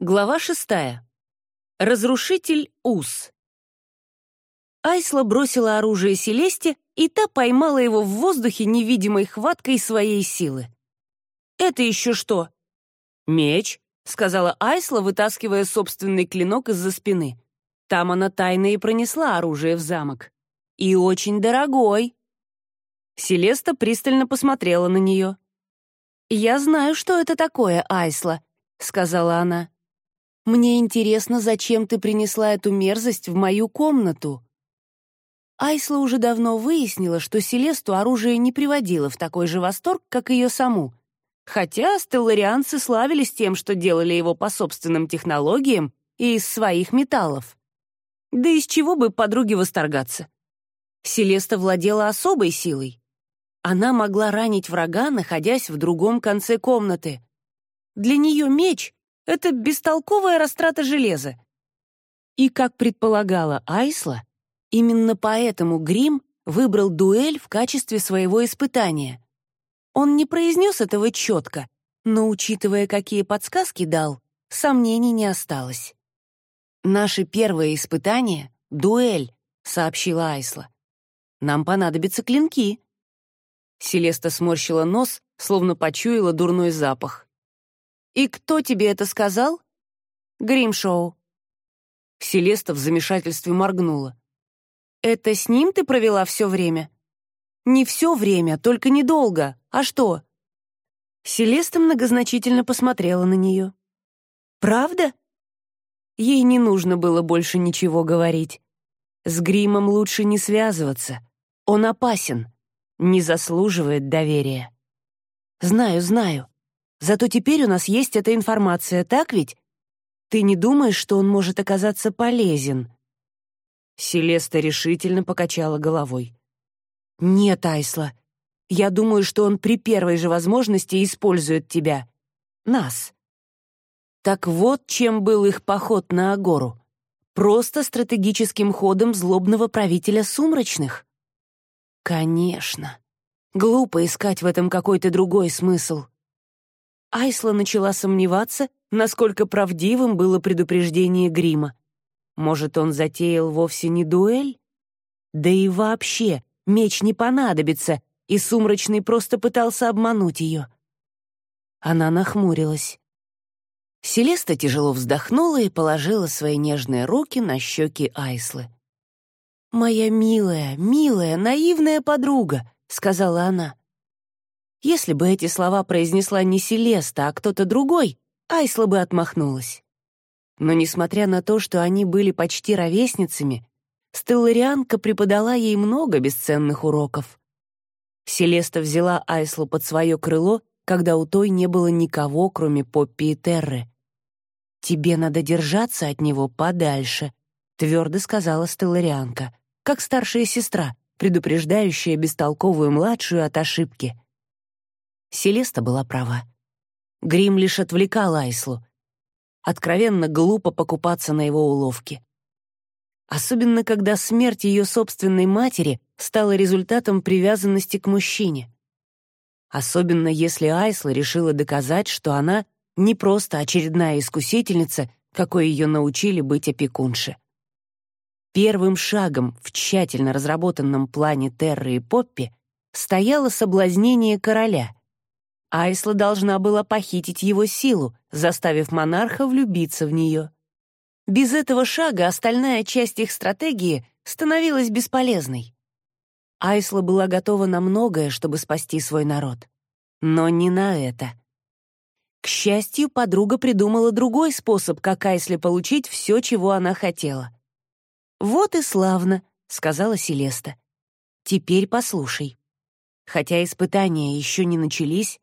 Глава шестая. Разрушитель уз. Айсла бросила оружие Селесте, и та поймала его в воздухе невидимой хваткой своей силы. «Это еще что?» «Меч», — сказала Айсла, вытаскивая собственный клинок из-за спины. Там она тайно и пронесла оружие в замок. «И очень дорогой». Селеста пристально посмотрела на нее. «Я знаю, что это такое, Айсла», — сказала она. Мне интересно, зачем ты принесла эту мерзость в мою комнату?» Айсла уже давно выяснила, что Селесту оружие не приводило в такой же восторг, как ее саму. Хотя стелларианцы славились тем, что делали его по собственным технологиям и из своих металлов. Да из чего бы подруге восторгаться? Селеста владела особой силой. Она могла ранить врага, находясь в другом конце комнаты. Для нее меч это бестолковая растрата железа. И, как предполагала Айсла, именно поэтому Грим выбрал дуэль в качестве своего испытания. Он не произнес этого четко, но, учитывая, какие подсказки дал, сомнений не осталось. «Наше первое испытание — дуэль», — сообщила Айсла. «Нам понадобятся клинки». Селеста сморщила нос, словно почуяла дурной запах. «И кто тебе это сказал?» «Гримшоу». Селеста в замешательстве моргнула. «Это с ним ты провела все время?» «Не все время, только недолго. А что?» Селеста многозначительно посмотрела на нее. «Правда?» Ей не нужно было больше ничего говорить. С гримом лучше не связываться. Он опасен, не заслуживает доверия. «Знаю, знаю. Зато теперь у нас есть эта информация, так ведь? Ты не думаешь, что он может оказаться полезен?» Селеста решительно покачала головой. «Нет, Айсла. Я думаю, что он при первой же возможности использует тебя. Нас». Так вот, чем был их поход на Агору. Просто стратегическим ходом злобного правителя сумрачных. Конечно. Глупо искать в этом какой-то другой смысл. Айсла начала сомневаться, насколько правдивым было предупреждение Грима. Может, он затеял вовсе не дуэль? Да и вообще, меч не понадобится, и Сумрачный просто пытался обмануть ее. Она нахмурилась. Селеста тяжело вздохнула и положила свои нежные руки на щеки Айслы. «Моя милая, милая, наивная подруга», — сказала она. Если бы эти слова произнесла не Селеста, а кто-то другой, Айсла бы отмахнулась. Но несмотря на то, что они были почти ровесницами, Стелларианка преподала ей много бесценных уроков. Селеста взяла Айслу под свое крыло, когда у той не было никого, кроме Поппи и Терры. «Тебе надо держаться от него подальше», — твердо сказала Стелларианка, как старшая сестра, предупреждающая бестолковую младшую от ошибки. Селеста была права. Грим лишь отвлекал Айслу. Откровенно глупо покупаться на его уловки. Особенно, когда смерть ее собственной матери стала результатом привязанности к мужчине. Особенно, если Айсла решила доказать, что она не просто очередная искусительница, какой ее научили быть опекунши. Первым шагом в тщательно разработанном плане Терры и Поппи стояло соблазнение короля, Айсла должна была похитить его силу, заставив монарха влюбиться в нее. Без этого шага остальная часть их стратегии становилась бесполезной. Айсла была готова на многое, чтобы спасти свой народ. Но не на это. К счастью, подруга придумала другой способ, как Айсле получить все, чего она хотела. «Вот и славно», — сказала Селеста. «Теперь послушай. Хотя испытания еще не начались,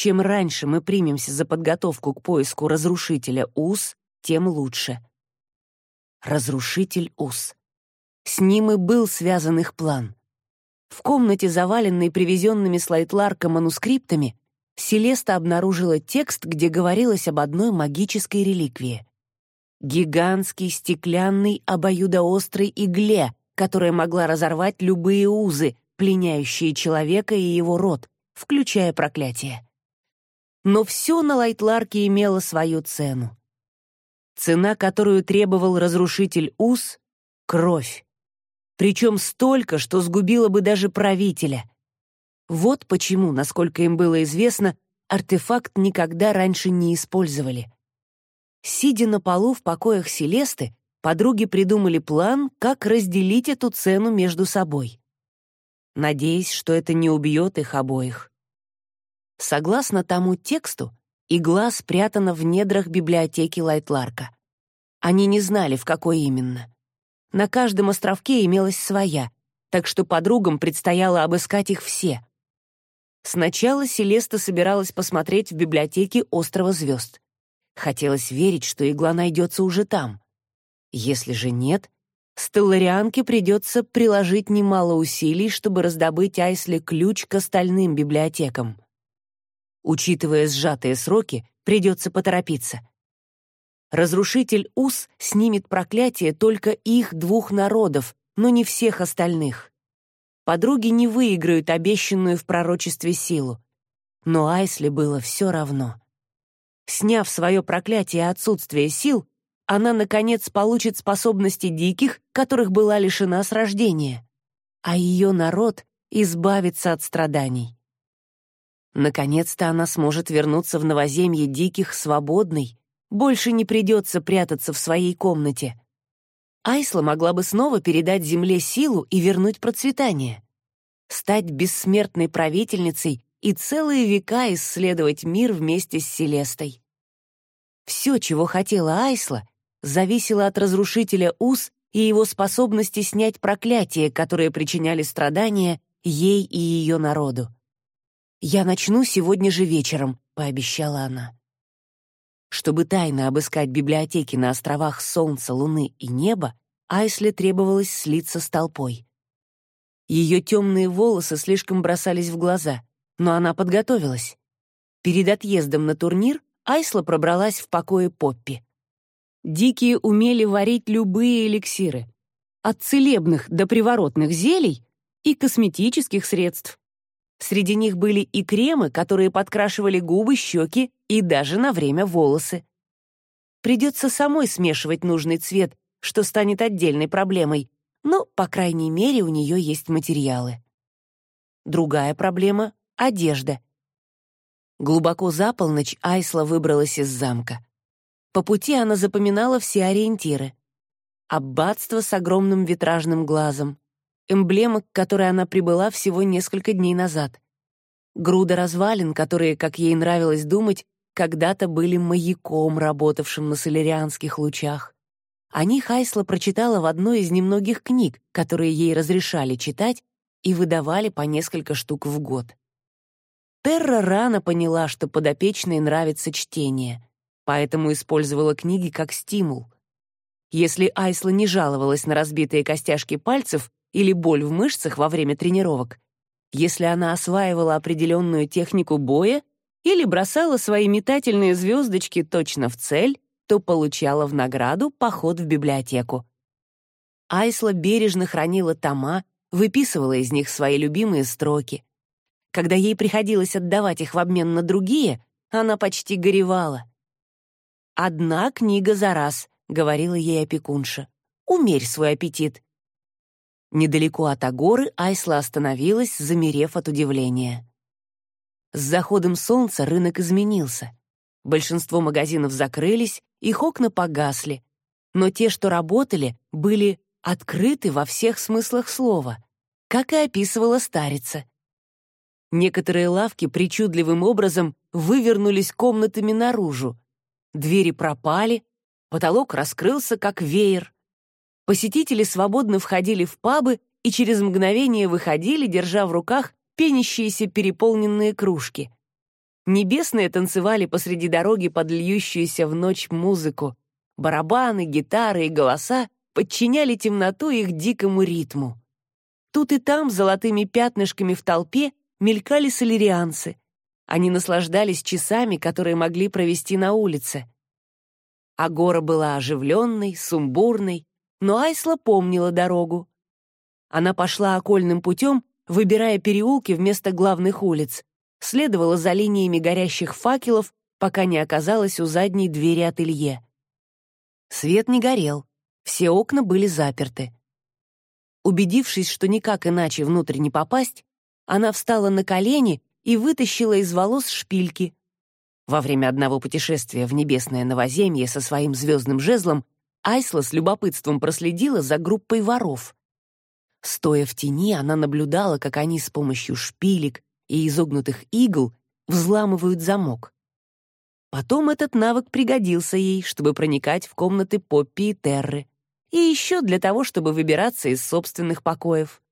чем раньше мы примемся за подготовку к поиску разрушителя УС, тем лучше. Разрушитель УС. С ним и был связан их план. В комнате, заваленной привезенными с Лайтларка манускриптами, Селеста обнаружила текст, где говорилось об одной магической реликвии. Гигантской стеклянной обоюдоострой игле, которая могла разорвать любые узы, пленяющие человека и его род, включая проклятие. Но все на Лайтларке имело свою цену. Цена, которую требовал разрушитель уз — кровь. Причем столько, что сгубило бы даже правителя. Вот почему, насколько им было известно, артефакт никогда раньше не использовали. Сидя на полу в покоях Селесты, подруги придумали план, как разделить эту цену между собой. Надеясь, что это не убьет их обоих. Согласно тому тексту, игла спрятана в недрах библиотеки Лайтларка. Они не знали, в какой именно. На каждом островке имелась своя, так что подругам предстояло обыскать их все. Сначала Селеста собиралась посмотреть в библиотеке острова звезд. Хотелось верить, что игла найдется уже там. Если же нет, Стелларианке придется приложить немало усилий, чтобы раздобыть Айсли ключ к остальным библиотекам. Учитывая сжатые сроки, придется поторопиться. Разрушитель Ус снимет проклятие только их двух народов, но не всех остальных. Подруги не выиграют обещанную в пророчестве силу. Но Айсли было все равно. Сняв свое проклятие отсутствия сил, она, наконец, получит способности диких, которых была лишена с рождения. А ее народ избавится от страданий. Наконец-то она сможет вернуться в новоземье диких свободной, больше не придется прятаться в своей комнате. Айсла могла бы снова передать земле силу и вернуть процветание. Стать бессмертной правительницей и целые века исследовать мир вместе с Селестой. Все, чего хотела Айсла, зависело от разрушителя уз и его способности снять проклятия, которые причиняли страдания ей и ее народу. «Я начну сегодня же вечером», — пообещала она. Чтобы тайно обыскать библиотеки на островах Солнца, Луны и Неба, Айсле требовалось слиться с толпой. Ее темные волосы слишком бросались в глаза, но она подготовилась. Перед отъездом на турнир Айсла пробралась в покое Поппи. Дикие умели варить любые эликсиры, от целебных до приворотных зелий и косметических средств. Среди них были и кремы, которые подкрашивали губы, щеки и даже на время волосы. Придется самой смешивать нужный цвет, что станет отдельной проблемой, но, по крайней мере, у нее есть материалы. Другая проблема — одежда. Глубоко за полночь Айсла выбралась из замка. По пути она запоминала все ориентиры. Аббатство с огромным витражным глазом, эмблема, к которой она прибыла всего несколько дней назад. Груда развалин, которые, как ей нравилось думать, когда-то были маяком, работавшим на солярианских лучах. О них Айсла прочитала в одной из немногих книг, которые ей разрешали читать и выдавали по несколько штук в год. Терра рано поняла, что подопечной нравится чтение поэтому использовала книги как стимул. Если Айсла не жаловалась на разбитые костяшки пальцев или боль в мышцах во время тренировок, если она осваивала определенную технику боя или бросала свои метательные звездочки точно в цель, то получала в награду поход в библиотеку. Айсла бережно хранила тома, выписывала из них свои любимые строки. Когда ей приходилось отдавать их в обмен на другие, она почти горевала. «Одна книга за раз», — говорила ей опекунша. «Умерь свой аппетит». Недалеко от Агоры Айсла остановилась, замерев от удивления. С заходом солнца рынок изменился. Большинство магазинов закрылись, их окна погасли. Но те, что работали, были открыты во всех смыслах слова, как и описывала старица. Некоторые лавки причудливым образом вывернулись комнатами наружу, Двери пропали, потолок раскрылся, как веер. Посетители свободно входили в пабы и через мгновение выходили, держа в руках пенящиеся переполненные кружки. Небесные танцевали посреди дороги под льющуюся в ночь музыку. Барабаны, гитары и голоса подчиняли темноту их дикому ритму. Тут и там золотыми пятнышками в толпе мелькали солерианцы. Они наслаждались часами, которые могли провести на улице. Агора была оживленной, сумбурной, но Айсла помнила дорогу. Она пошла окольным путем, выбирая переулки вместо главных улиц, следовала за линиями горящих факелов, пока не оказалась у задней двери ателье. Свет не горел, все окна были заперты. Убедившись, что никак иначе внутрь не попасть, она встала на колени и вытащила из волос шпильки. Во время одного путешествия в небесное новоземье со своим звездным жезлом Айсла с любопытством проследила за группой воров. Стоя в тени, она наблюдала, как они с помощью шпилек и изогнутых игл взламывают замок. Потом этот навык пригодился ей, чтобы проникать в комнаты Поппи и Терры, и еще для того, чтобы выбираться из собственных покоев.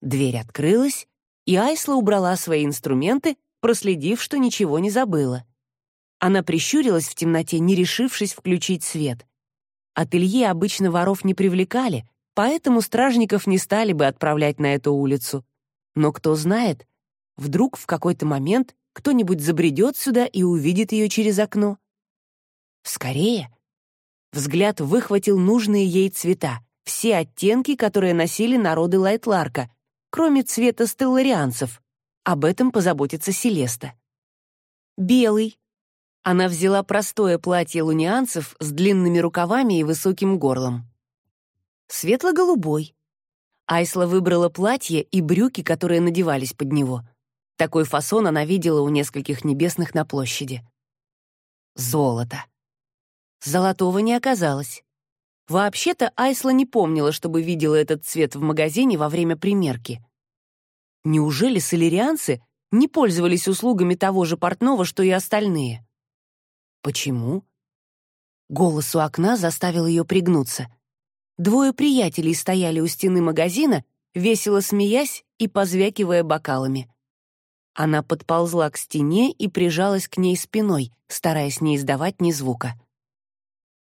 Дверь открылась, и Айсла убрала свои инструменты, проследив, что ничего не забыла. Она прищурилась в темноте, не решившись включить свет. Ателье обычно воров не привлекали, поэтому стражников не стали бы отправлять на эту улицу. Но кто знает, вдруг в какой-то момент кто-нибудь забредет сюда и увидит ее через окно. Скорее. Взгляд выхватил нужные ей цвета, все оттенки, которые носили народы Лайтларка, кроме цвета стелларианцев. Об этом позаботится Селеста. Белый. Она взяла простое платье лунианцев с длинными рукавами и высоким горлом. Светло-голубой. Айсла выбрала платье и брюки, которые надевались под него. Такой фасон она видела у нескольких небесных на площади. Золото. Золотого не оказалось. Вообще-то Айсла не помнила, чтобы видела этот цвет в магазине во время примерки. Неужели солерианцы не пользовались услугами того же портного, что и остальные? Почему? Голос у окна заставил ее пригнуться. Двое приятелей стояли у стены магазина, весело смеясь и позвякивая бокалами. Она подползла к стене и прижалась к ней спиной, стараясь не издавать ни звука.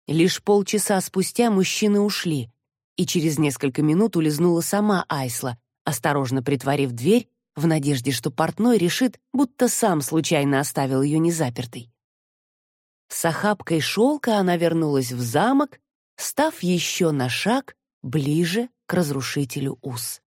Лишь полчаса спустя мужчины ушли, и через несколько минут улизнула сама Айсла, осторожно притворив дверь в надежде, что портной решит, будто сам случайно оставил ее незапертой. С охапкой шелка она вернулась в замок, став еще на шаг ближе к разрушителю уз.